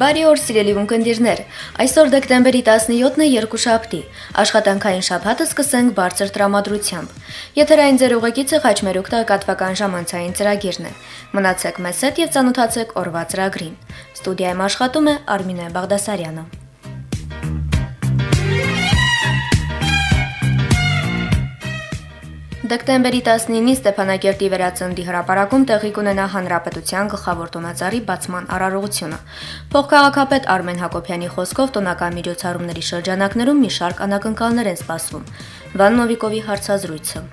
Բարի օր, սիրելի ունկնդիրներ։ Այսօր դեկտեմբերի 17-ն է երկուշաբթի։ Աշխատանքային շաբաթը սկսենք բարձր տրամադրությամբ։ Եթերային ձեր ուղեկիցը Խաչմերուկ տեղեկատվական ժամանցային ծրագիրն է։ Մնացեք մեզ հետ եւ ծանոթացեք օրվա ծրագրին։ Ստուդիայում աշխատում է Արմինե Բաղդասարյանը։ Դեկտեմբերի 19-ին Ստեփանակերտի վերածնդի հրապարակում տեղի կունենա Հանրապետության գլխավոր տոնածառի բացման արարողությունը։ Փոխքաղաքապետ Արմեն Հակոբյանի խոսքով տոնական միջոցառումների շրջանակներում մի շարք անակնկալներ են սպասվում։ Վան Նովիկովի հարցազրույցը։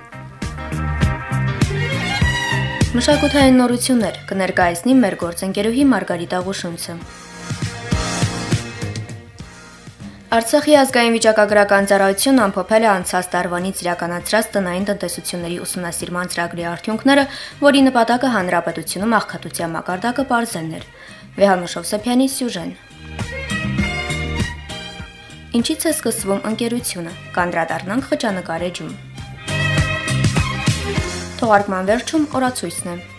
Մշակութային նորություններ կներկայացնի մեր գործընկերուհի Մարգարիտա Ղուշունցը։ Արցախի ազգային վիճակագրական ծառայությունն ամփոփել է անցած տարվանից իրականացրած տնային տնտեսությունների ուսումնասիրման ծրագրի արդյունքները, որի նպատակը հանրապետությունում աղքատության մակարդակը բարձելն էր։ Վեհանուշ Սեփյանի սյուժեն։ Ինչից է սկսվում ընկերությունը։ Կանդրադառնանք խճանկար էջում։ Թողարկման վերջում օրացույցն է։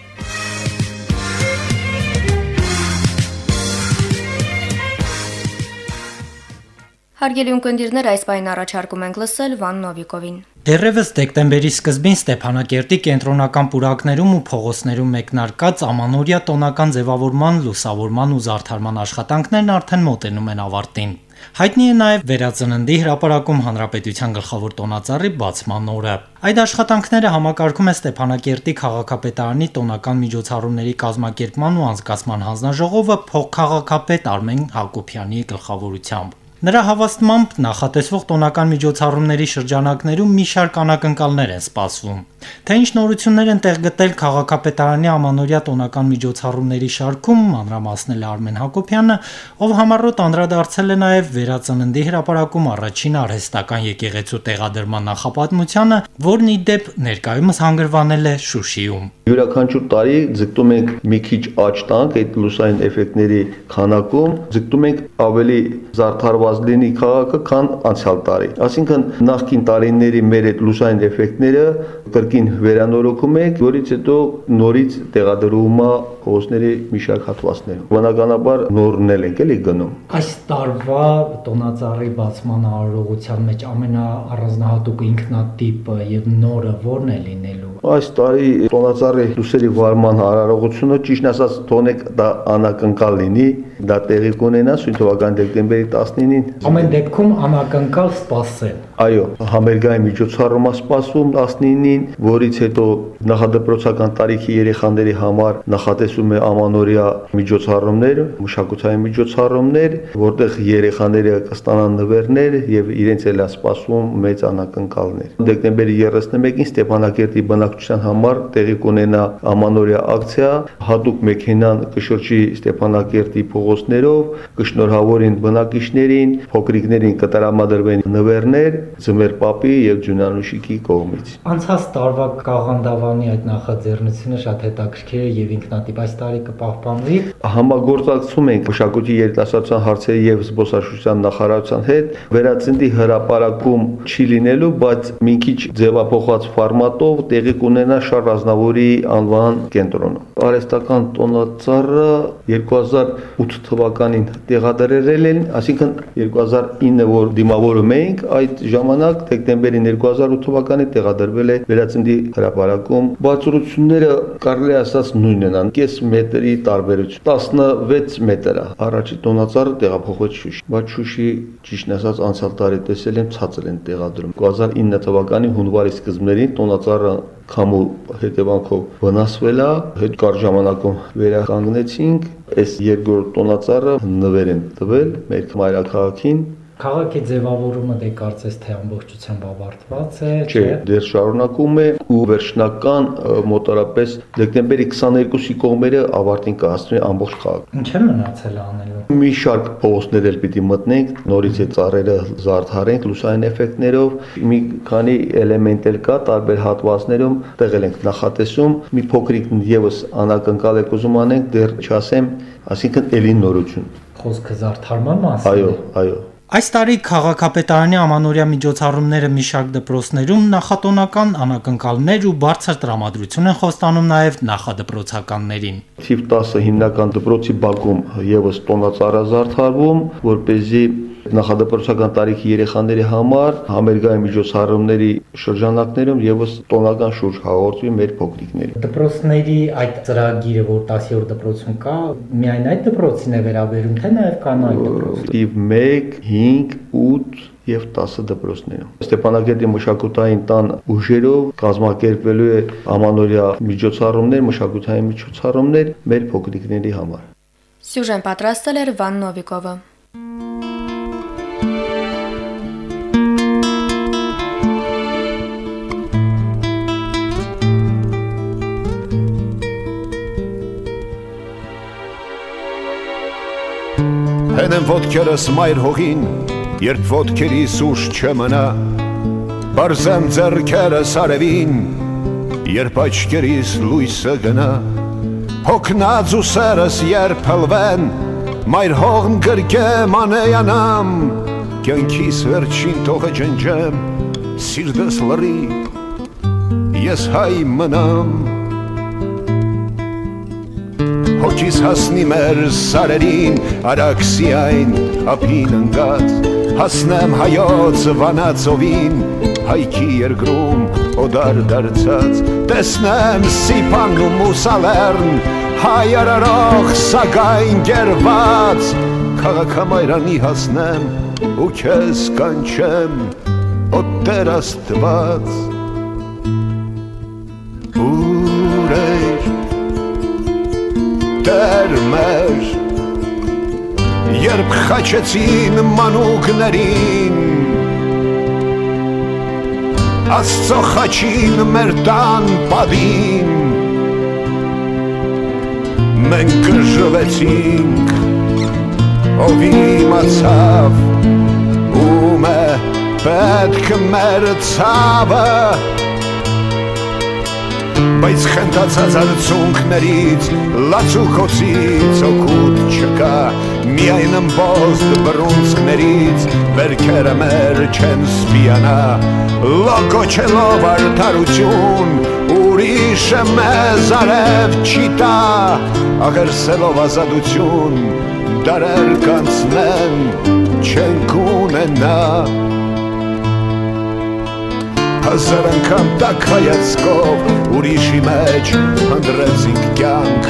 Հարգելի ունկնդիրներ, այս պայն առաջարկում ենք լսել Վան Նովիկովին։ Դեռևս դեկտեմբերի սկզբին Ստեփանակերտի կենտրոնական պուրակներում ու փողոցներում մեկնարկած ամանորյա տոնական ձևավորման, լուսավորման ու զարդարման աշխատանքներն արդեն մոտենում են ավարտին։ Հայտնի է նաև վերածննդի հրապարակում հանրապետության գլխավոր տոնածառի բացման օրը։ Այդ աշխատանքները համակարգում է Ստեփանակերտի քաղաքապետարանի տոնական միջոցառումների կազմակերպման ու անցկացման հանձնաժողովը փոխքաղաքապետ Արմեն Հակոբյանի գլխավորությամբ։ Նրա հավաստմամբ նախատեսվող տոնական միջոցառումների շրջանակներում մի շարք անակնկալներ են սպասվում։ Թե ինչ նորություններ են տեղ գտել քաղաքապետարանի ամանորյա տոնական միջոցառումների շարքում, մանրամասնել Արմեն Հակոբյանը, ով համառոտ անդրադարձել է նաև վերածննդի հրապարակում առաջին արհեստական եկեղեցու տեղադրման նախապատմությանը, որն ի դեպ ներկայումս հանգրվանել է Շուշիում։ Յուրաքանչյուր տարի ձգտում ենք մի քիչ աճ տանք այդ լուսային էֆեկտների քանակում, ձգտում ենք ավելի զարդարված լինի քաղաքը, քան անցյալ տարի։ Այսինքն նախկին տարիների մեր այդ լուսային էֆեկտները կրկին վերանորոգում ենք, որից հետո նորից տեղադրում է փողոցների մի շարք հատվածներում։ Բնականաբար նորնել ենք էլի գնում։ Այս տարվա տոնածառի բացման արարողության մեջ ամենաառանձնահատուկ ինքնատիպը եւ նորը ո՞րն է լինելու։ Այս տարի տոնածառի լուսերի վարման արարողությունը ճիշտ ասած թողնեք դա անակնկալ լինի, դա տեղի կունենա սույն թվականի դեկտեմբերի 19-ին։ Ամեն դեպքում անակնկալ սպասել։ Այո, համերգային միջոցառումը սպասվում 19-ին, որից հետո նախադպրոցական տարիքի երեխաների համար նախատեսում է ամանորյա միջոցառումներ, մշակութային միջոցառումներ, որտեղ երեխաները կստանան նվերներ եւ իրենց էլ սպասվում մեծ անակնկալներ։ Դեկտեմբերի 31-ին Ստեփանակերտի բնակչության համար տեղի կունենա ամանորյա ակցիա, հատուկ մեքենան կշրջի Ստեփանակերտի փողոցներով, կշնորհավորին բնակիչներին, փոքրիկներին կտրամադրվեն նվերներ Ձմեր Պապի եւ Ջունանուշիկի կողմից։ Անցած տարվա Կաղանդավանի այդ նախաձեռնությունը շատ հետաքրքիր է եւ ինքնատիպ այս տարի կպահպանվի։ Համագործակցում ենք մշակույթի երիտասարդության հարցերի եւ զբոսաշրջության նախարարության հետ վերածնդի հրապարակում չի լինելու, բայց մի քիչ ձևափոխված ֆորմատով տեղի կունենա Շարլ Ազնավուրի անվան կենտրոնում։ Արեստական տոնածառը 2008 թվականին տեղադրել են, այսինքն 2009 որ դիմավորում էինք, այդ ժամանակ դեկտեմբերին 2008 թվականի տեղադրվել է վերածնդի հրապարակում։ Բացառությունները կարելի ասած նույնն են, կես մետրի տարբերություն 16 մետր է։ Առաջի տոնածառը տեղափոխվեց Շուշի, բայց Շուշի ճիշտ ասած անցյալ տարի տեսել եմ ցածր են տեղադրում։ 2009 թվականի հունվարի սկզբներին տոնածառը քամու հետևանքով վնասվել է, հետ կար ժամանակում վերականգնեցինք, այս երկրորդ տոնածառը նվեր են տվել մեր մայրաքաղաքին Քաղաքի ձևավորումը դե կարծես թե ամբողջությամբ ավարտված է, չէ։ Դեռ շարունակում է ու վերջնական մոտարապես դեկտեմբերի 22-ի կողմերը ավարտին կհասնի ամբողջ քաղաքը։ Ինչ է մնացել անելու։ Մի շարք փոստներ էլ պիտի մտնենք, նորից է ծառերը զարդարենք լուսային էֆեկտներով, մի քանի էլեմենտ էլ կա տարբեր հատվածներում տեղել ենք նախատեսում, մի փոքրիկ եւս անակնկալ եք ուզում անենք, դեռ չասեմ, ասինքն ելի նորություն։ Խոսքը զարդարման մասին։ Այո, այո Այս տարի քաղաքապետարանի ամանորյա միջոցառումները մի շարք դպրոցներում նախատոնական անակնկալներ ու բարձր տրամադրություն են խոստանում նաև նախադպրոցականներին։ Թիվ 10 հիմնական դպրոցի բակում եւս տոնածառազարդարվում, որ เป զի նախադպրոցական տարիքի երեխաների համար համերգային միջոցառումների շրջանակներում եւս տոնական շուրջ հաղորդվի մեր փոքրիկներին։ Դպրոցների այդ ծրագիրը, որ 10-րդ դպրոցում կա, միայն այդ դպրոցին է վերաբերում, թե նաեւ կան այլ Տիվ 1, 5, 8 եւ 10 դպրոցներում։ Ստեփանակերտի մշակութային տան ուժերով կազմակերպվելու է ամանորյա միջոցառումներ, մշակութային միջոցառումներ մեր փոքրիկների համար։ Սյուժեն պատրաստել էր Վան Նովիկովը։ Հենեմ ոտքերս մայր հողին, երբ ոտքերիս ուշ չմնա, Բարզեմ ձեռքերս արևին, երբ աչքերիս լույսը գնա, Հոգնած ու սերս երբ հլվեն, մայր հողն գրկեմ անեյանամ, Կյանքիս վերջին տողը ջնջեմ, սիրտս լրի, ես հայ մնամ, հոգիս հասնի մեր սարերին, արաքսի այն ափին ընկած, հասնեմ հայոց վանածովին, հայքի երկրում օդար դարձած, տեսնեմ սիպան ու մուսալերն, հայ արարող սագայն գերված, քաղաքամայրանի հասնեմ ու քեզ կանչեմ, օ Տեր Աստված Տեր մեր Երբ խաչեցին մանուկներին Աստծո խաչին մեր տան պադին Մենք ժվեցինք Ով իմացավ Ում է պետք մեր ցավը բայց խնդացած արցունքներից լացուկոցից օգուտ չկա միայն ըմբոստ բռունցքներից վերքերը մեր չեն սպիանա լոգոչելով արդարություն ուրիշը մեզ արև չի տա աղերսելով ազատություն դարեր կանցնեն չենք ունենա հազար անգամ տակ հայացքով ուրիշի մեջ հնդրեցինք կյանք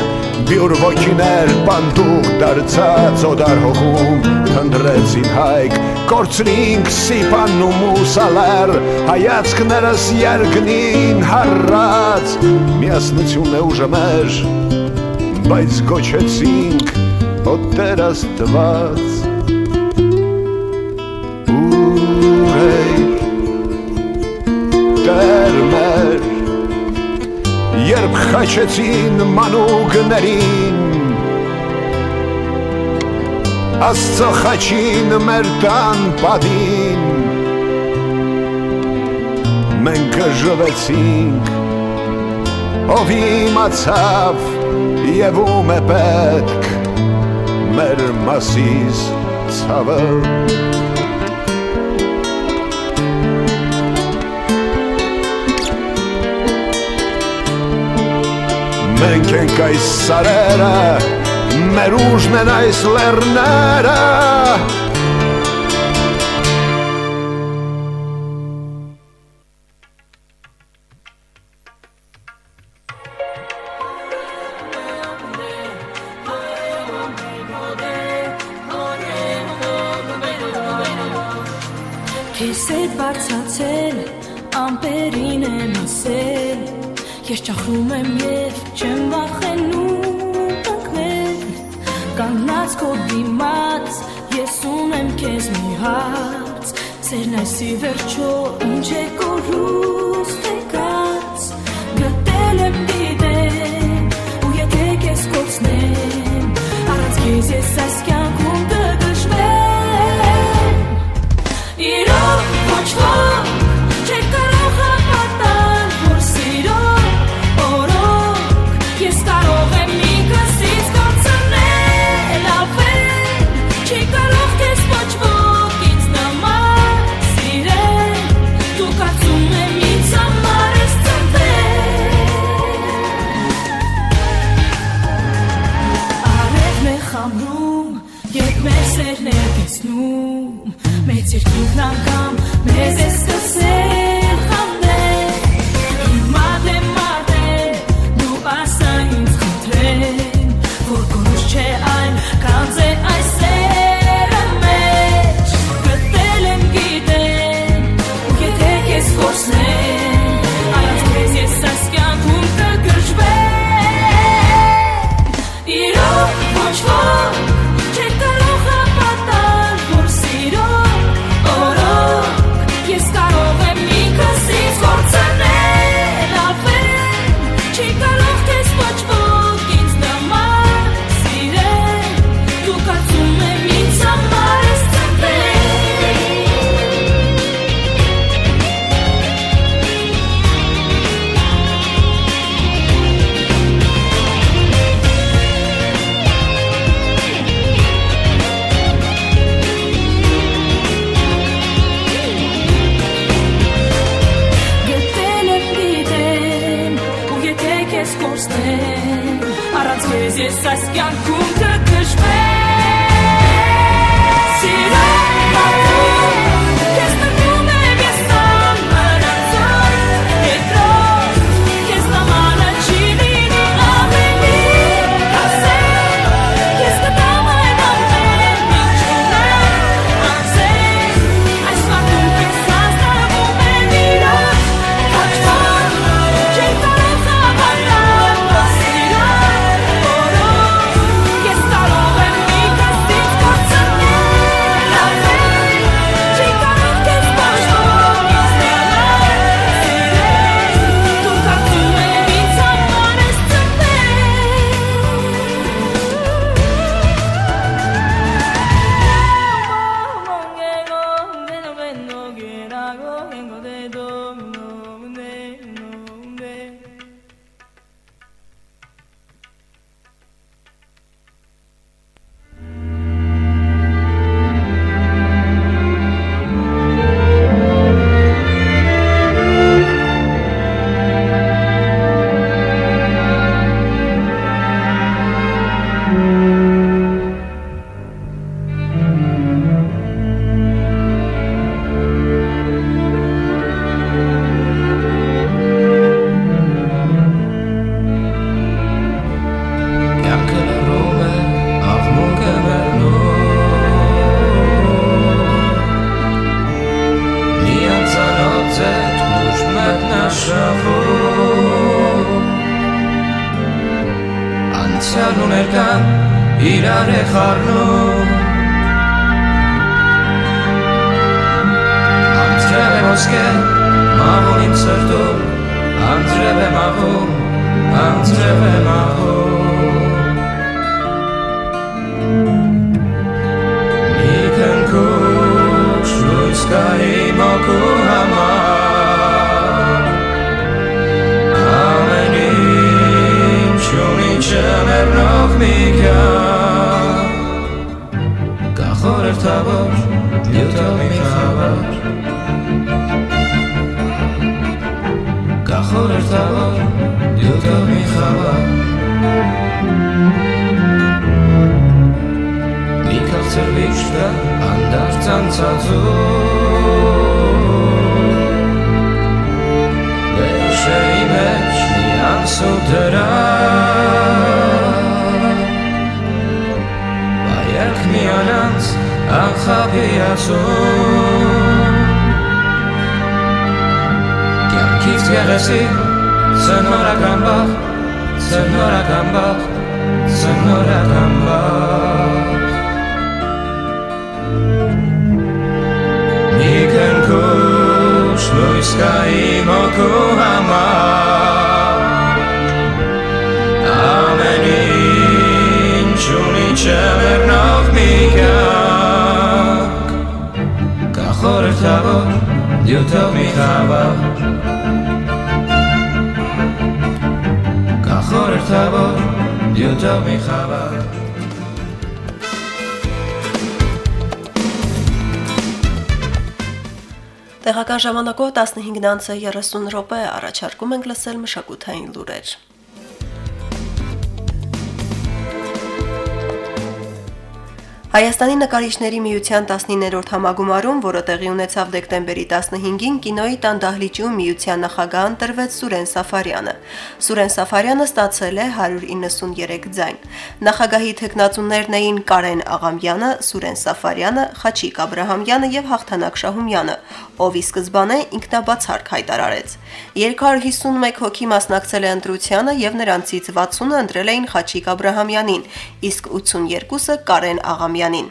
Բյուր ոգիներ պանդուկ դարձած օդար հողում հնդրեցին հայք կորցրինք սիպան ու մուսալեր հայացքներս երգնին հարած միասնություն է ուժը մեր բայց գոչեցինք օտեր աստված Տեր մեր Երբ խաչեցին մանուկներին Աստծո խաչին մեր տան պատին Մենք ժվեցինք Ով իմացավ եւ ում է պետք մեր մասիս ցավը Մենք ենք այս սարերը, մեր ուժն անցածում Վերշերի մեջ մի անսուտ դրա Բայակ մի անանց անխապիացում Կյանքից գեղեցիկ ծնորական բախ Ծնորական բախ Ծնորական բախ Մի կնքուշ լույս կա իմ օգու համար Ամեն ինչ ունի չմեռնող մի կյանք Կա խորհրդավոր դյութով մի խավար Կա Տեղական ժամանակով 15-ից 30 րոպե առաջարկում ենք լսել մշակութային լուրեր։ Հայաստանի նկարիչների միության 19-րդ համագումարում, որը տեղի ունեցավ դեկտեմբերի 15-ին, կինոյի տան դահլիճում միության նախագահ ընտրվեց Սուրեն Սաֆարյանը։ Սուրեն Սաֆարյանը ստացել է 193 ձայն։ Նախագահի թեկնածուներն էին Կարեն Աղամյանը, Սուրեն Սաֆարյանը, Խաչիկ Աբ รา համյանը եւ Հաղթանակ Շահումյանը, ով ի սկզբանե ինքնաբացարկ հայտարարեց։ 251 հոգի մասնակցել է ընտրությանը եւ նրանցից 60-ը ընտրել էին Խաչիկ Աբ รา համյանին, իսկ 82-ը Կարեն Աղամյանին։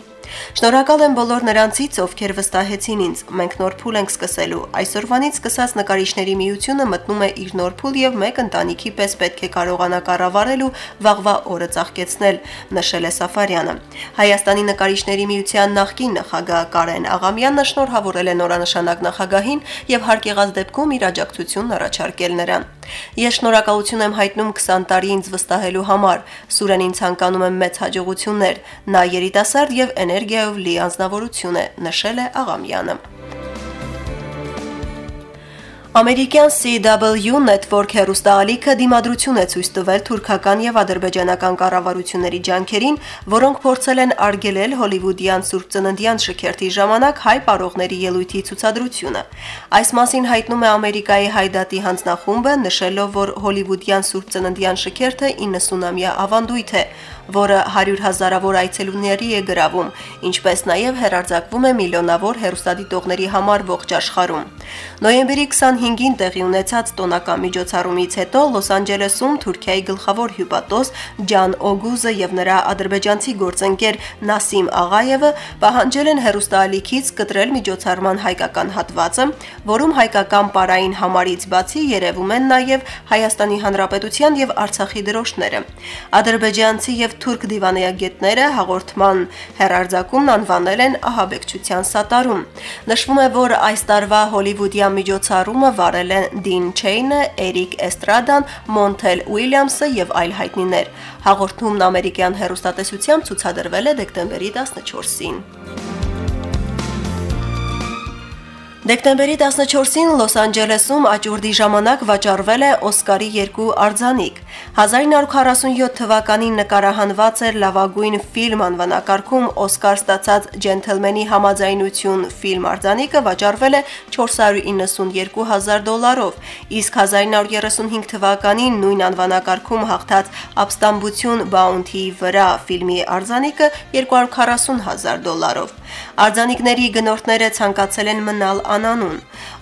Շնորհակալ եմ բոլոր նրանցից, ովքեր վստահեցին ինձ։ Մենք նոր փուլ ենք սկսելու։ Այսօրվանից սկսած նկարիչների միությունը մտնում է իր նոր փուլ եւ մեկ ընտանիքի պես պետք է կարողանա կառավարել ու վաղվա օրը ծաղկեցնել, նշել է Սաֆարյանը։ Հայաստանի նկարիչների միության նախկին նախագահ Կարեն Աղամյանը շնորհավորել է նորանշանակ նախագահին եւ հարկ եղած դեպքում իր աջակցությունն առաջարկել նրան։ Ես շնորհակալություն եմ հայտնում 20 տարի ինձ վստահելու համար։ Սուրենին ցանկանում եմ մեծ հաջողություններ։ Նա երիտասարդ եւ էներգիայով լի անznավորություն է, նշել է Աղամյանը։ Ամերիկյան CW Network հեռուստաալիքը դիմադրություն է ցույց տվել թուրքական եւ ադրբեջանական կառավարությունների ջանքերին, որոնք փորձել են արգելել հոլիվուդյան Սուրբ Ծննդյան շքերթի ժամանակ հայ պարողների ելույթի ցուցադրությունը։ Այս մասին հայտնում է Ամերիկայի հայդատի հանձնախումբը, նշելով, որ հոլիվուդյան Սուրբ Ծննդյան շքերթը 90-ամյա ավանդույթ է, որը 100 հազարավոր այցելուների է գրավում, ինչպես նաև հերարձակվում է միլիոնավոր հեռուստադիտողների համար ողջ աշխարհում։ Նոյեմբերի 25-ին տեղի ունեցած տոնական միջոցառումից հետո Լոս Անջելեսում Թուրքիայի գլխավոր հյուպատոս Ջան Օգուզը եւ նրա ադրբեջանցի գործընկեր Նասիմ Աղաևը պահանջել են հերուստաալիքից կտրել միջոցառման հայկական հատվածը, որում հայկական պարային համարից բացի երևում են նաև Հայաստանի Հանրապետության եւ Արցախի դրոշները։ Ադրբեջանցի եւ թուրք դիվանագետները հաղորդման հերարձակումն անվանել են ահաբեկչության սատարում։ Նշվում է, որ այս տարվա հոլիվուդյան միջոցառումը վարել են Դին Չեյնը, Էրիկ Էստրադան, Մոնթել Ուիլյամսը եւ այլ հայտնիներ։ Հաղորդումն ամերիկյան հեռուստատեսությամբ ցուցադրվել է դեկտեմբերի 14-ին։ Դեկտեմբերի 14-ին Լոս Անջելեսում աճուրդի ժամանակ վաճառվել է Օսկարի երկու արձանիկ։ 1947 թվականին նկարահանված էր լավագույն ֆիլմ անվանակարգում Օսկար ստացած Ջենթլմենի համաձայնություն ֆիլմ արձանիկը վաճառվել է 492000 դոլարով, իսկ 1935 թվականին նույն անվանակարգում հաղթած Ապստամբություն Bounty-ի վրա ֆիլմի արձանիկը 240000 դոլարով։ Արձանիկների գնորդները ցանկացել են մնալ անանուն։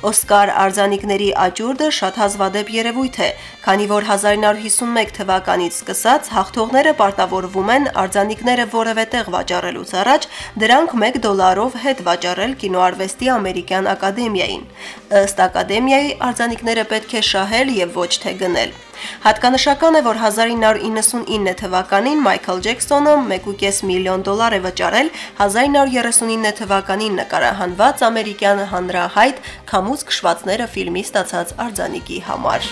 Օսկար արձանիկների աճուրդը շատ հազվադեպ երևույթ է, քանի որ 1951 թվականից սկսած հաղթողները պարտավորվում են արձանիկները որևէ տեղ վաճառելուց առաջ դրանք 1 դոլարով հետ վաճառել կինոարվեստի ամերիկյան ակադեմիային։ Ըստ ակադեմիայի արձանիկները պետք է շահել եւ ոչ թե գնել։ Հատկանշական է, որ 1999 թվականին Մայքլ Ջեքսոնը 1.5 միլիոն դոլար է վճարել 1939 թվականին նկարահանված ամերիկյան հանրահայտ «Քամուց քշվածները» ֆիլմի ստացած արձանիկի համար։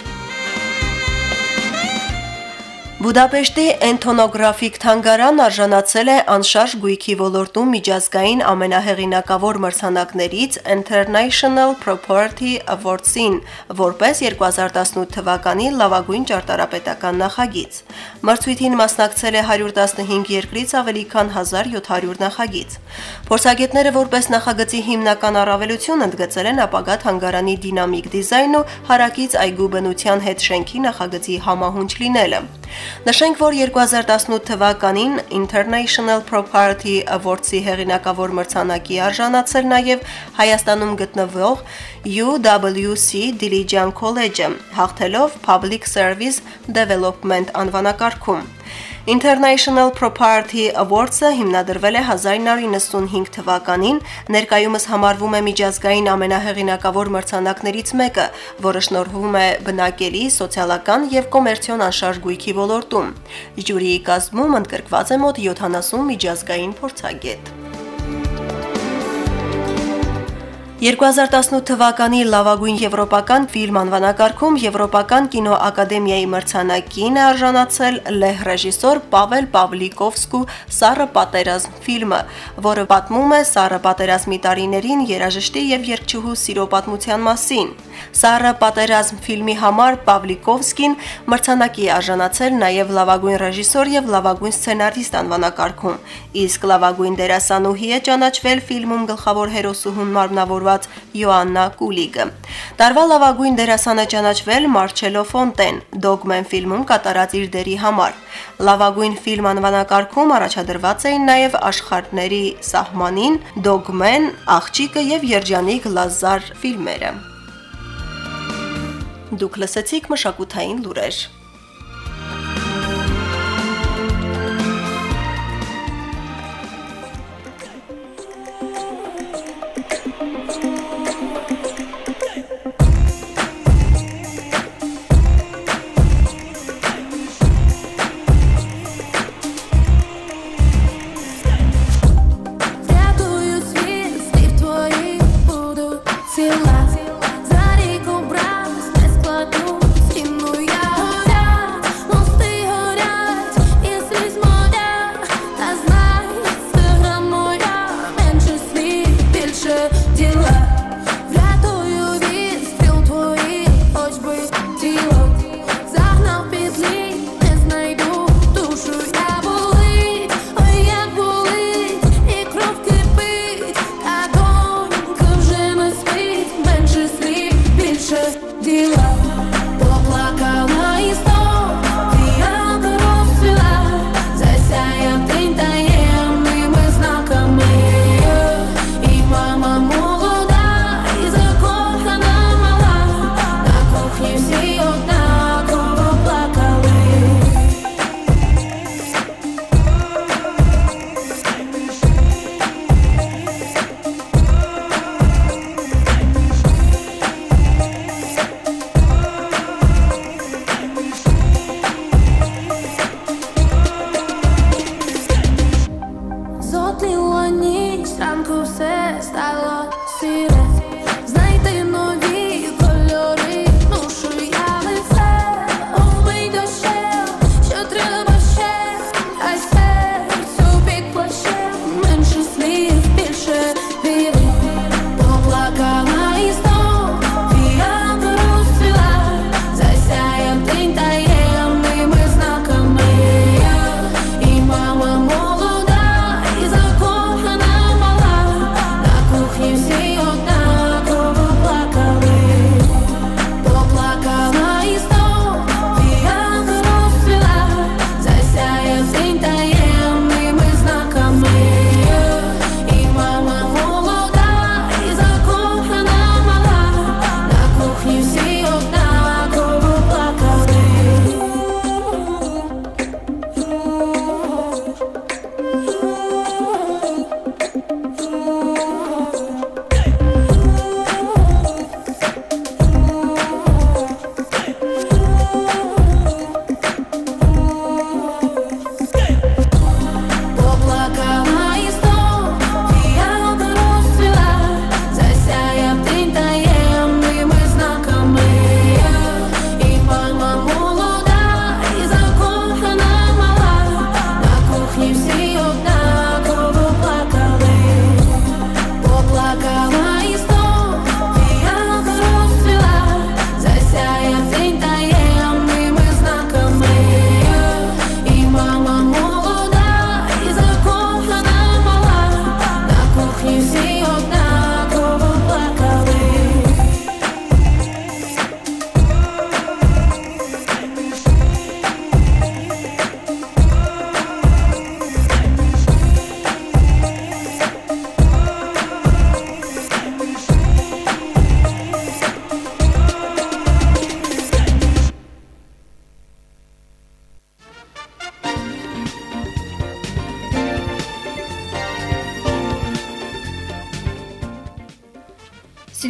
Բուդապեշտի Էնթոնոգրաֆիկ թանգարան արժանացել է անշարժ գույքի ոլորտում միջազգային ամենահեղինակավոր մրցանակներից International Property Awards-ին, որպես 2018 թվականի լավագույն ճարտարապետական նախագիծ։ Մրցույթին մասնակցել է 115 երկրից ավելի քան 1700 նախագիծ։ Փորձագետները որպես նախագծի հիմնական առավելություն ընդգծել են ապագա թանգարանի դինամիկ դիզայնն ու հարակից այգու բնության հետ շենքի նախագծի համահունչ լինելը։ Նշենք, որ 2018 թվականին International Property Awards-ի հեղինակավոր մրցանակի արժանացել նաև Հայաստանում գտնվող UWC Dilijan College-ը, հաղթելով Public Service Development անվանակարգում։ International Property Awards-ը հիմնադրվել է 1995 թվականին, ներկայումս համարվում է միջազգային ամենահեղինակավոր մրցանակներից մեկը, որը շնորհվում է բնակելի, սոցիալական եւ կոմերցիոն անշարժ գույքի ոլորտում։ Ժյուրիի կազմում ընդգրկված է մոտ 70 միջազգային փորձագետ։ 2018 թվականի լավագույն եվրոպական ֆիլմ անվանակարգում Եվրոպական կինոակադեմիայի մրցանակին է արժանացել լեհ ռեժիսոր Պավել Պավլիկովսկու «Սառը պատերազմ» ֆիլմը, որը պատմում է Սառը պատերազմի տարիներին երաժշտի եւ երգչուհու սիրո պատմության մասին։ «Սառը պատերազմ» ֆիլմի համար Պավլիկովսկին մրցանակի արժանացել նաև լավագույն ռեժիսոր եւ լավագույն սցենարիստ անվանակարգում, իսկ լավագույն դերասանուհի է ճանաչվել ֆիլմում գլխավոր հերոսուհուն մարմնավորված նվիրված Յոաննա Կուլիգը։ Տարվա լավագույն դերասանը ճանաչվել Մարչելո Ֆոնտեն Dogman ֆիլմում կատարած իր դերի համար։ Լավագույն ֆիլմ անվանակարգում առաջադրված էին նաև աշխարհների սահմանին, Dogman, Աղջիկը եւ Երջանիկ Լազար ֆիլմերը։ Դուք լսեցիք մշակութային լուրեր։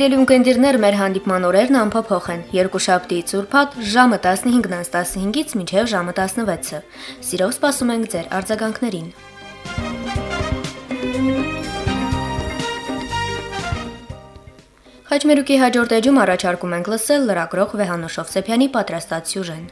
Սիրելի ունկնդիրներ, մեր հանդիպման օրերն անփոփոխ են։ Երկուշաբթիից ուրբաթ ժամը 15-ից 15-ից մինչև ժամը 16-ը։ Սիրով սպասում ենք ձեր արձագանքներին։ Խաչմերուկի հաջորդ էջում առաջարկում ենք լսել լրագրող Վեհանուշ Հովսեփյանի պատրաստած սյուժեն։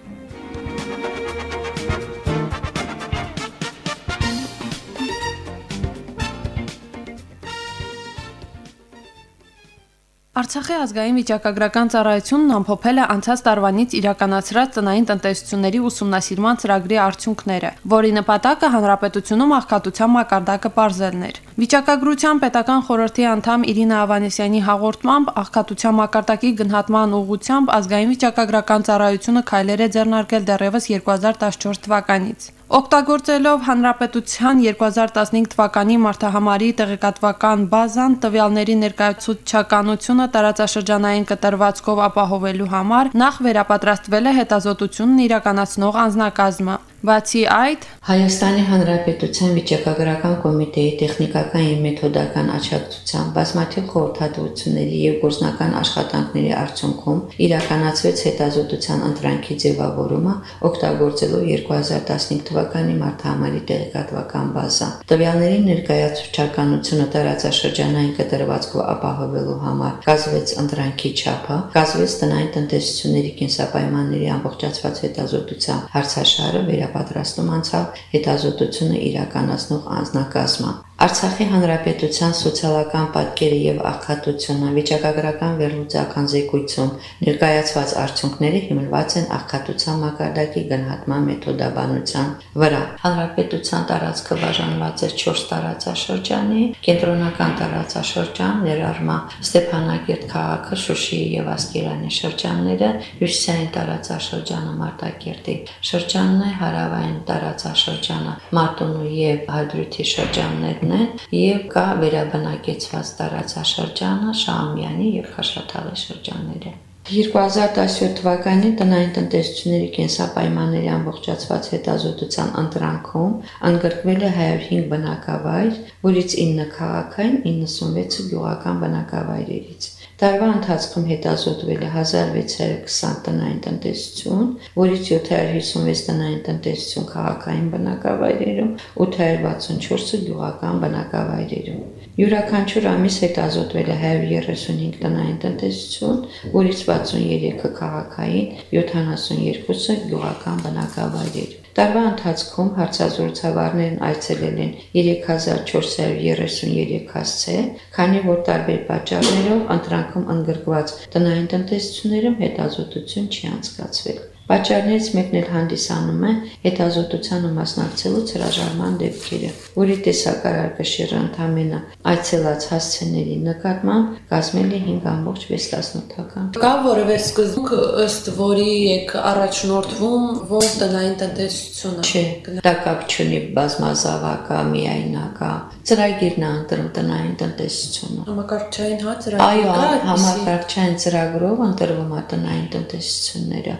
Արցախի ազգային վիճակագրական ծառայությունն ամփոփել է անցած տարվանից իրականացրած տնային տնտեսությունների ուսումնասիրման ծրագրի արդյունքները, որի նպատակը հանրապետությունում աղքատության մակարդակը ողջելն էր։ Վիճակագրության պետական խորհրդի անդամ Իրինա Ավանեսյանի հաղորդմամբ աղքատության մակարդակի գնահատման ուղղությամբ ազգային վիճակագրական ծառայությունը քայլեր է ձեռնարկել դեռևս 2014 թվականից։ Օգտագործելով Հանրապետության 2015 թվականի մարտահամարի տեղեկատվական բազան տվյալների ներկայացուցչականությունը տարածաշրջանային կտրվածքով ապահովելու համար նախ վերապատրաստվել է հետազոտությունն իրականացնող անձնակազմը։ Բացի այդ, Հայաստանի Հանրապետության վիճակագրական կոմիտեի տեխնիկական եւ մեթոդական աջակցությամբ բազմաթիվ խորհրդատվությունների եւ գործնական աշխատանքների արդյունքում իրականացվեց հետազոտության ընտրանքի ձևավորումը օգտագործելով 2015 թվականի մարտահամարի տեղեկատվական բազա։ Տվյալների ներկայացուցչականությունը տարածաշրջանային կտրվածքով ապահովելու համար կազմվեց ընտրանքի չափը, կազմվեց տնային տնտեսությունների կենսապայմանների ամբողջացված հետազոտության հարցաշարը վրա վերապատրաստում անցավ հետազոտությունը իրականացնող անձնակազմը։ Արցախի հանրապետության սոցիալական պատկերը եւ աղքատությունը վիճակագրական վերլուծական զեկույցում ներկայացված արդյունքները հիմնված են աղքատության մակարդակի գնահատման մեթոդաբանության վրա։ Հանրապետության տարածքը բաժանված է 4 տարածաշրջանի՝ կենտրոնական տարածաշրջան, ներառմա Ստեփանակերտ քաղաքը, Շուշիի եւ Ասկերանի շրջանները, հյուսիսային տարածաշրջանը Մարտակերտի շրջանն է, հարավային տարածաշրջանը Մարտունու եւ Հադրութի շրջաններն են եւ կա վերաբնակեցված տարածաշրջանը Շահումյանի եւ Խաշաթաղի շրջանները։ 2017 թվականի տնային տնտեսությունների կենսապայմանների ամբողջացված հետազոտության ընտրանքում ընդգրկվել է 105 բնակավայր, որից 9 քաղաքային, 96-ը գյուղական բնակավայրերից։ Տարվա ընթացքում հետազոտվել է 1620 տնային տնտեսություն, որից 756 տնային տնտեսություն քաղաքային բնակավայրերում, 864-ը գյուղական բնակավայրերում։ Յուրաքանչյուր ամիս հետազոտվել է 135 տնային տնտեսություն, որից 63-ը քաղաքային, 72-ը գյուղական բնակավայրեր։ Տարվա ընթացքում հարցազրույցավարներն այցելել են 3433 հասցե, քանի որ տարբեր պատճառներով ընտրանքում ընդգրկված տնային տնտեսություններում հետազոտություն չի անցկացվել։ Պատճառներից մեկն էլ հանդիսանում է հետազոտությանը մասնակցելուց հրաժարման դեպքերը, որի տեսակարար կշիռը ընդամենը այցելած հասցեների նկատմամբ կազմել է 5.6-ական։ Կա որևէ սկզբունք ըստ որի եք առաջնորդվում ո՞ր տնային տնտեսությունը։ Չէ, դա կապ չունի բազմազավակա, միայնակա, ծրագիրն է ընտրում տնային տնտեսությունը։ Համակարգչային հա Այո, ծրագիր կա։ համակարգչային ծրագրով ընտրվում է տնային տնտեսությունները։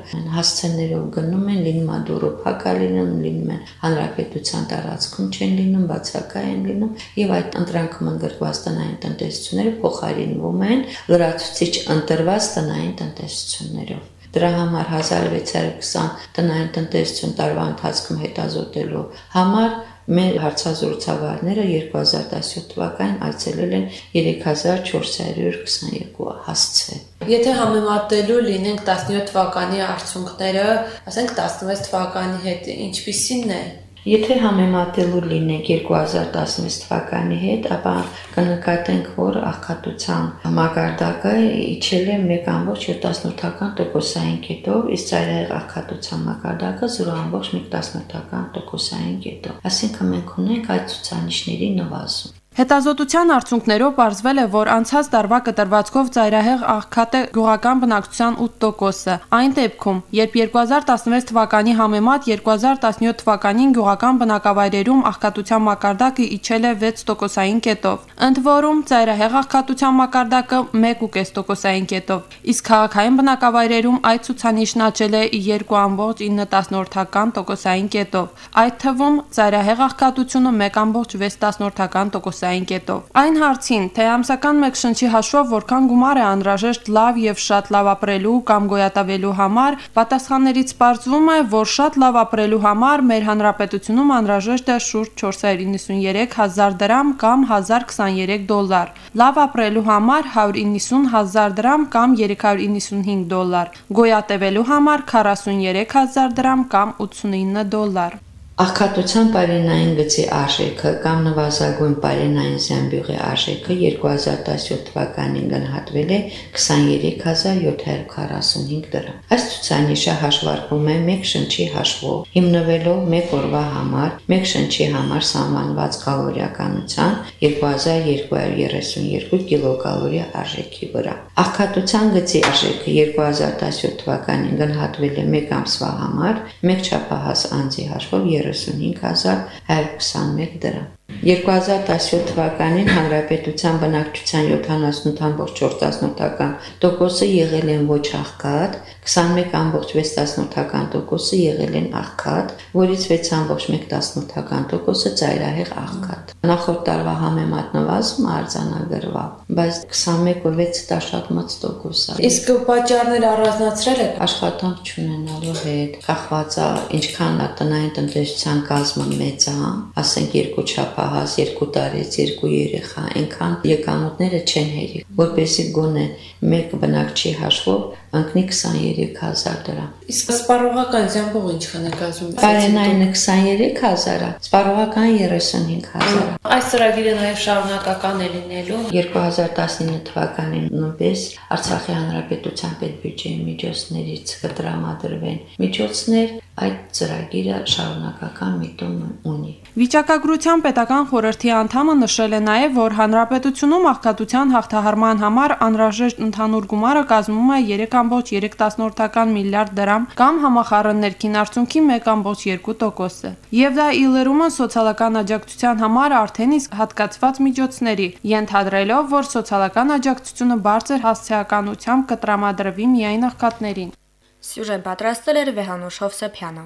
Հասցեներով գնում են, լինում է դուրը փակալինում, լինում են հանրապետության տարածքում չեն լինում, բացակայ են լինում եւ այդ ընտրանքում ընդգրկված տնային տնտեսությունները փոխարինվում են լրացուցիչ ընտրված տնային տնտեսություններով։ Դրա համար 1620 տնային տնտեսություն տարվա ընթացքում հետազոտելու համար մեր հարցազրույցավարները 2017 թվականին այցելել են 3422 հասցե։ Եթե համեմատելու լինենք 17 թվականի արդյունքները, ասենք 16 թվականի հետ, ինչպիսին է Եթե համեմատելու լինենք 2016 թվականի հետ, ապա կնկատենք, որ աղքատության մակարդակը իջել է 1.7%-ական տոկոսային կետով, իսկ ծայրահեղ աղքատության մակարդակը 0.1%-ական տոկոսային կետով։ Այսինքն մենք ունենք այդ ցուցանիշների նվազում։ Հետազոտության արդյունքներով ողջվել է, որ անցած տարվա կտրվածքով ծայրահեղ աղքատ է գյուղական բնակչության 8%-ը։ Այն դեպքում, երբ 2016 թվականի համեմատ 2017 թվականին գյուղական բնակավայրերում աղքատության մակարդակը իջել է 6%-ային կետով։ Ընդ որում, ծայրահեղ աղքատության մակարդակը 1.5%-ային կետով, իսկ քաղաքային բնակավայրերում այդ ցուցանիշն աճել է 2.9%-ական տոկոսային կետով։ Այդ թվում ծայրահեղ աղքատությունը 1.6%-ական տոկոս տոկոսային կետով։ Այն հարցին, թե ամսական մեկ շնչի հաշվով որքան գումար է անհրաժեշտ լավ եւ շատ լավ ապրելու կամ գոյատևելու համար, պատասխաններից պարզվում է, որ շատ լավ ապրելու համար մեր հանրապետությունում անհրաժեշտ է շուրջ 493 հազար դրամ կամ 1023 դոլար։ Լավ ապրելու համար 190 հազար դրամ կամ 395 դոլար։ Գոյատևելու համար 43 հազար դրամ կամ 89 դոլար։ Աղքատության պարենային գծի արժեքը կամ նվազագույն պարենային զամբյուղի արժեքը 2017 թվականին գնահատվել է 23745 դրամ։ Այս ցուցանիշը հաշվարկվում է մեկ շնչի հաշվով, հիմնվելով մեկ օրվա համար, մեկ շնչի համար սահմանված կալորիականության 2232 կիլոկալորի արժեքի վրա։ Աղքատության գծի արժեքը 2017 թվականին գնահատվել է մեկ ամսվա համար, մեկ չափահաս անձի հաշվով 35121 դրամ։ 2017 թվականին հանրապետության բնակչության 78.4%-ական տոկոսը եղել են ոչ աղքատ, 21.6%-ական տոկոսը եղել են աղքատ, որից 6.1%-ական տոկոսը ծայրահեղ աղքատ։ Նախորդ տարվա համեմատ նվազում արձանագրվա, բայց 21.6%-ը։ Իսկ պատճառները առանձնացրել եք? Աշխատանք չունենալու հետ կախված է ինչքան է տնային տնտեսության կազմը մեծ է, ասենք երկու չափահաս, երկու տարեց, երկու երեխա, այնքան եկամուտները չեն հերի, որպեսի գոնե մեկ բնակչի հաշվով ընկնի 23000 դրամ։ Իսկ սպառողական զամբող ինչքան է կազմում։ Բարենայինը 23000-ը, սպառողական 35000-ը։ Այս ծրագիրը նաև շարունակական է լինելու։ 2019 թվականին նույնպես Արցախի հանրապետության պետբյուջեի միջոցներից կդրամադրվեն միջոցներ այդ ծրագիրը շարունակական միտում ունի։ Վիճակագրության պետական խորհրդի անդամը նշել է նաև, որ հանրապետությունում աղքատության հաղթահարման համար անհրաժեշտ ընդհանուր գումարը կազմում է 3.3 միլիարդ դրամ կամ համախառն ներքին արդյունքի 1.2%-ը։ Եվ դա ի լրումը սոցիալական աջակցության համար արդեն իսկ հատկացված միջոցների, ենթադրելով, որ սոցիալական աջակցությունը բարձր հասցեականությամբ կտրամադրվի միայն աղքատներին։ Սյուժեն պատրաստել էր Վեհանուշ Հովսեփյանը։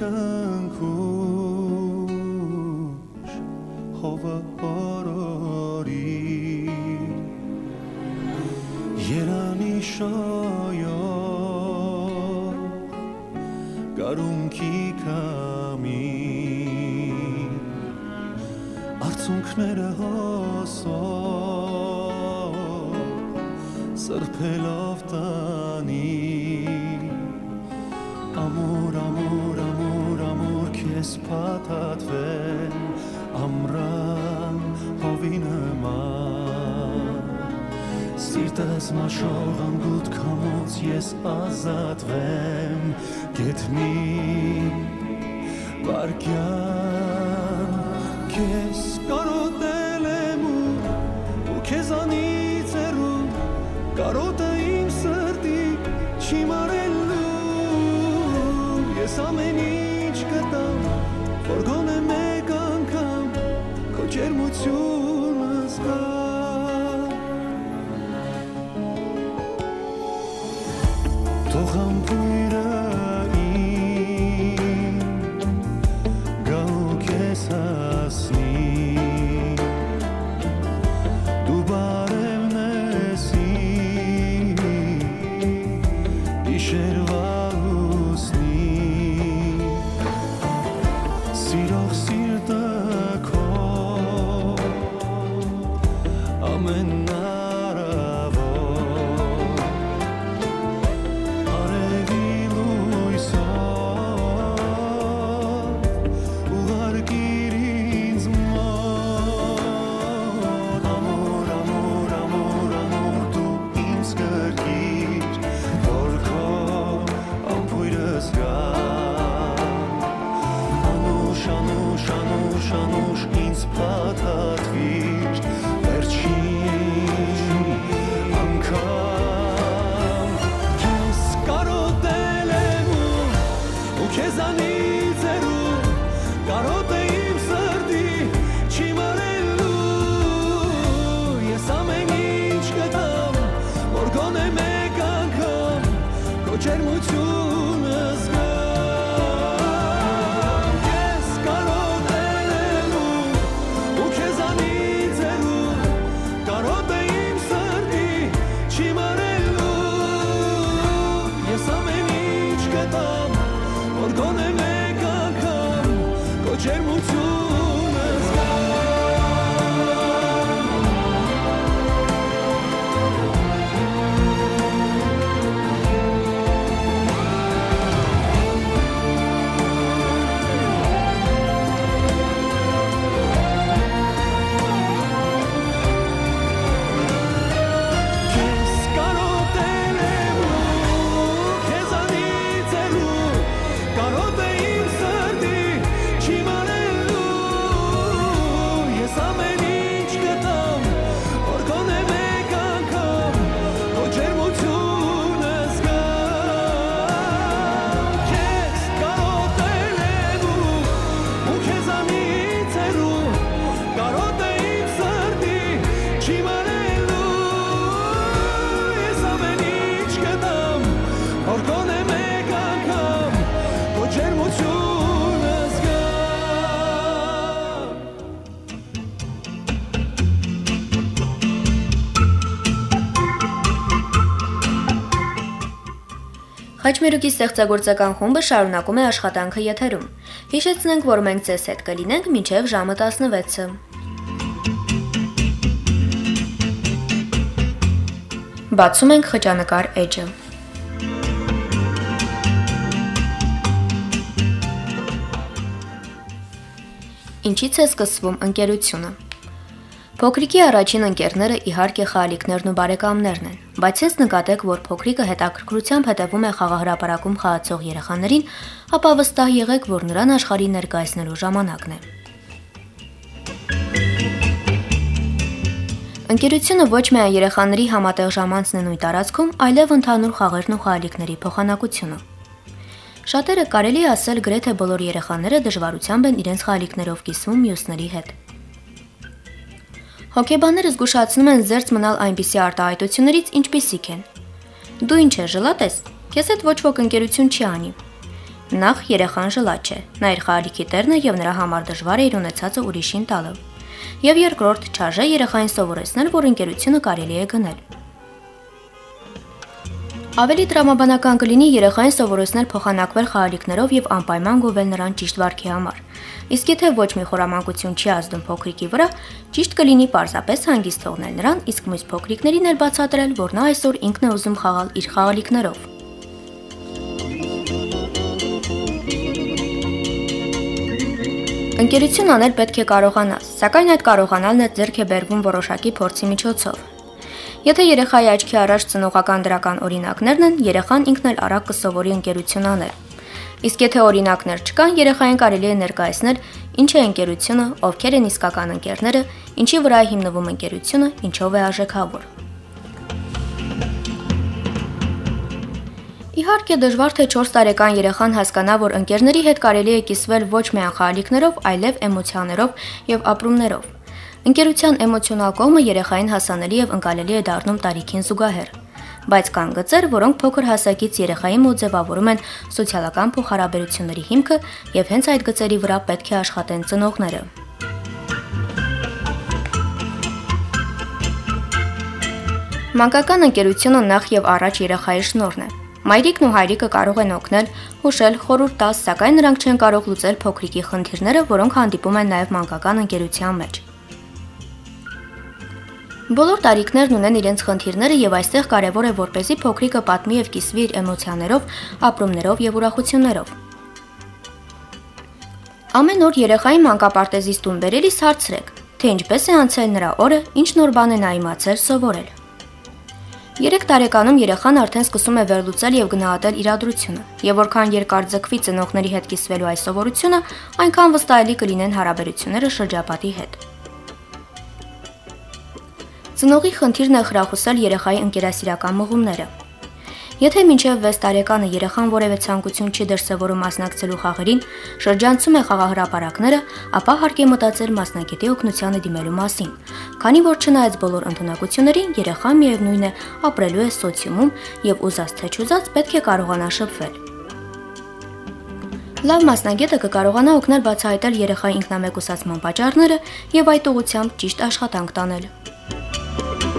ու սիրտս մաշող անգուտ կամոց ես ազատվեմ գետնի վարկյան քեզ Toch 的 Խաչմերուկի ստեղծագործական խումբը շարունակում է աշխատանքը եթերում։ Հիշեցնենք, որ մենք ձեզ հետ կլինենք մինչև ժամը 16-ը։ Բացում ենք խճանկար էջը։ Ինչից է սկսվում ընկերությունը։ Փոքրիկի առաջին ընկերները իհարկե խաղալիքներն ու բարեկամներն են, բայց ես նկատեք, որ փոքրիկը հետաքրքրությամբ հետևում է խաղահրապարակում խաղացող երեխաներին, ապա վստահ եղեք, որ նրան աշխարհի ներկայացնելու ժամանակն է։ Ընկերությունը ոչ միայն երեխաների համատեղ ժամանցն է նույն տարածքում, այլև ընդհանուր խաղերն ու խաղալիքների փոխանակությունը։ Շատերը կարելի ասել գրեթե բոլոր երեխաները դժվարությամբ են իրենց խաղալիքներով կիսվում մյուսների հետ։ Հոկեբանները զգուշացնում են զերծ մնալ այնպիսի արտահայտություններից, ինչպիսիք են։ Դու ինչ ես ժլատ ես։ Քեզ հետ ոչ ոք ընկերություն չի անի։ Նախ երեխան ժլատ չէ։ Նա իր խաղալիքի տերն է եւ նրա համար դժվար է իր ունեցածը ուրիշին տալը։ Եվ երկրորդ, չարժե երեխային սովորեցնել, որ ընկերությունը կարելի է գնել։ Ավելի տրամաբանական կլինի երեխային սովորեցնել փոխանակվել խաղալիքներով եւ անպայման գովել նրան ճիշտ վարքի համար։ Իսկ եթե ոչ մի խորամանկություն չի ազդում փոքրիկի վրա, ճիշտ կլինի պարզապես հանգիստ թողնել նրան, իսկ մյուս փոքրիկներին էլ բացատրել, որ նա այսօր ինքն է ուզում խաղալ իր խաղալիքներով։ Ընկերություն անել պետք է կարողանաս, սակայն այդ կարողանալն է ձեռք է բերվում որոշակի փորձի միջոցով։ Եթե երեխայի աչքի առաջ ծնողական դրական օրինակներն են, երեխան ինքն էլ արագ կսովորի ընկերություն անել։ Իսկ եթե օրինակներ չկան, երեխային կարելի է ներկայացնել ինչ է ընկերությունը, ովքեր են իսկական ընկերները, ինչի վրա է հիմնվում ընկերությունը, ինչով է արժեքավոր։ Իհարկե դժվար թե 4 տարեկան երեխան հասկանա, որ ընկերների հետ կարելի է կիսվել ոչ միայն խաղալիքներով, այլև էմոցիաներով եւ ապրումներով։ Ընկերության էմոցիոնալ կողմը երեխային հասանելի եւ ընկալելի է դառնում տարիքին զուգահեռ։ Բայց կան գծեր, որոնք փոքր հասակից երեխայի մոտ ձևավորում են սոցիալական փոխհարաբերությունների հիմքը եւ հենց այդ գծերի վրա պետք է աշխատեն ծնողները։ Մանկական ընկերությունը նախ եւ առաջ երեխայի շնորհն է։ Մայրիկն ու հայրիկը կարող են օգնել, հուշել, խորհուրդ տալ, սակայն նրանք չեն կարող լուծել փոքրիկի խնդիրները, որոնք հանդիպում են նաև մանկական ընկերության մեջ։ Բոլոր տարիքներն ունեն իրենց խնդիրները եւ այստեղ կարեւոր է որպեսի փոքրիկը պատմի եւ կիսվի իր էմոցիաներով, ապրումներով եւ ուրախություններով։ Ամեն օր երեխային մանկապարտեզից տուն բերելիս հարցրեք, թե ինչպես է անցել նրա օրը, ինչ նոր բան է նա իմացել, սովորել։ 3 տարեկանում երեխան արդեն սկսում է վերլուծել եւ գնահատել իրադրությունը, եւ որքան երկար ձգվի ծնողների հետ կիսվելու այս սովորությունը, այնքան վստահելի կլինեն հարաբերությունները շրջապատի հետ։ Ծնողի խնդիրն է խրախուսել երեխայի ընկերասիրական մղումները։ Եթե մինչև 6 տարեկանը երեխան որևէ ցանկություն չի դրսևորում մասնակցելու խաղերին, շրջանցում է խաղահրապարակները, ապա հարկ է մտածել մասնակետի օգնությանը դիմելու մասին։ Քանի որ չնայած բոլոր ընտունակություններին, երեխան միևնույն է ապրելու է սոցիումում եւ ուզած թե չուզած պետք է կարողանա շփվել։ Լավ մասնագետը կկարողանա օգնել բացահայտել երեխայի ինքնամեկուսացման պատճառները եւ այդ ուղղությամբ ճիշտ աշխատանք տանել։ Música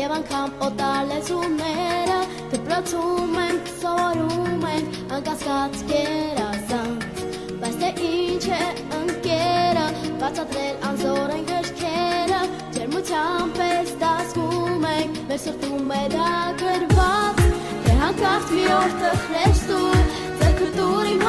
եւ անգամ օտալեզուները դպրոցում են, սովորում են, անկասկած կերազանց Բայց թե ինչ է ընկերը, բացատրել անզոր են գրքերը Ջերմությամբ պես դասկում ենք, մեր սրտում է դա գրված Թե հանկարծ մի օր տխրես դու, ձերքը դուր իմ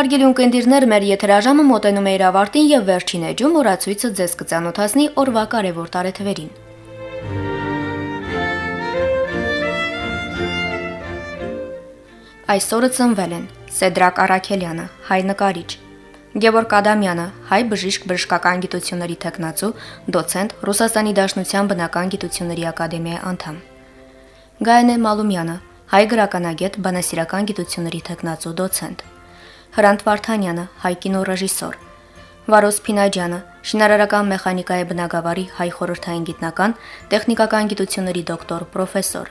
Հարգելի ունկնդիրներ, մեր եթերաժամը մոտենում է իր ավարտին եւ վերջին էջում օրացույցը ձեզ կծանոթացնի օրվա կարևոր տարեթվերին։ Այսօրը ծնվել են Սեդրակ Արաքելյանը, հայ նկարիչ, Գևորգ Ադամյանը, հայ բժիշկ բժշկական գիտությունների տեխնացու, դոցենտ, Ռուսաստանի Դաշնության բնական գիտությունների ակադեմիայի անդամ։ Գայանե Մալումյանը, հայ գրականագետ, բանասիրական գիտությունների տեխնացու, դոցենտ։ Հրանտ Վարդանյանը, հայ կինոռեժիսոր։ Վարոս Փինաջյանը, շինարարական մեխանիկայի բնագավառի հայ խորհրդային գիտնական, տեխնիկական գիտությունների դոկտոր, պրոֆեսոր։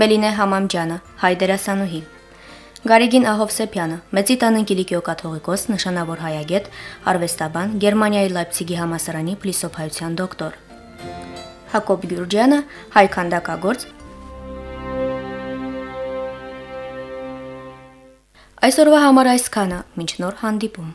Մելինե Համամջյանը, հայ դերասանուհի։ Գարեգին Ահովսեփյանը, Մեծի տան Կիլիկիո կաթողիկոս, նշանավոր հայագետ, արվեստաբան, Գերմանիայի Լայպցիգի համասարանի փիլիսոփայության դոկտոր։ Հակոբ Գյուրջյանը, հայ քանդակագործ, Այսօրվա համար այսքանը, մինչ նոր հանդիպում։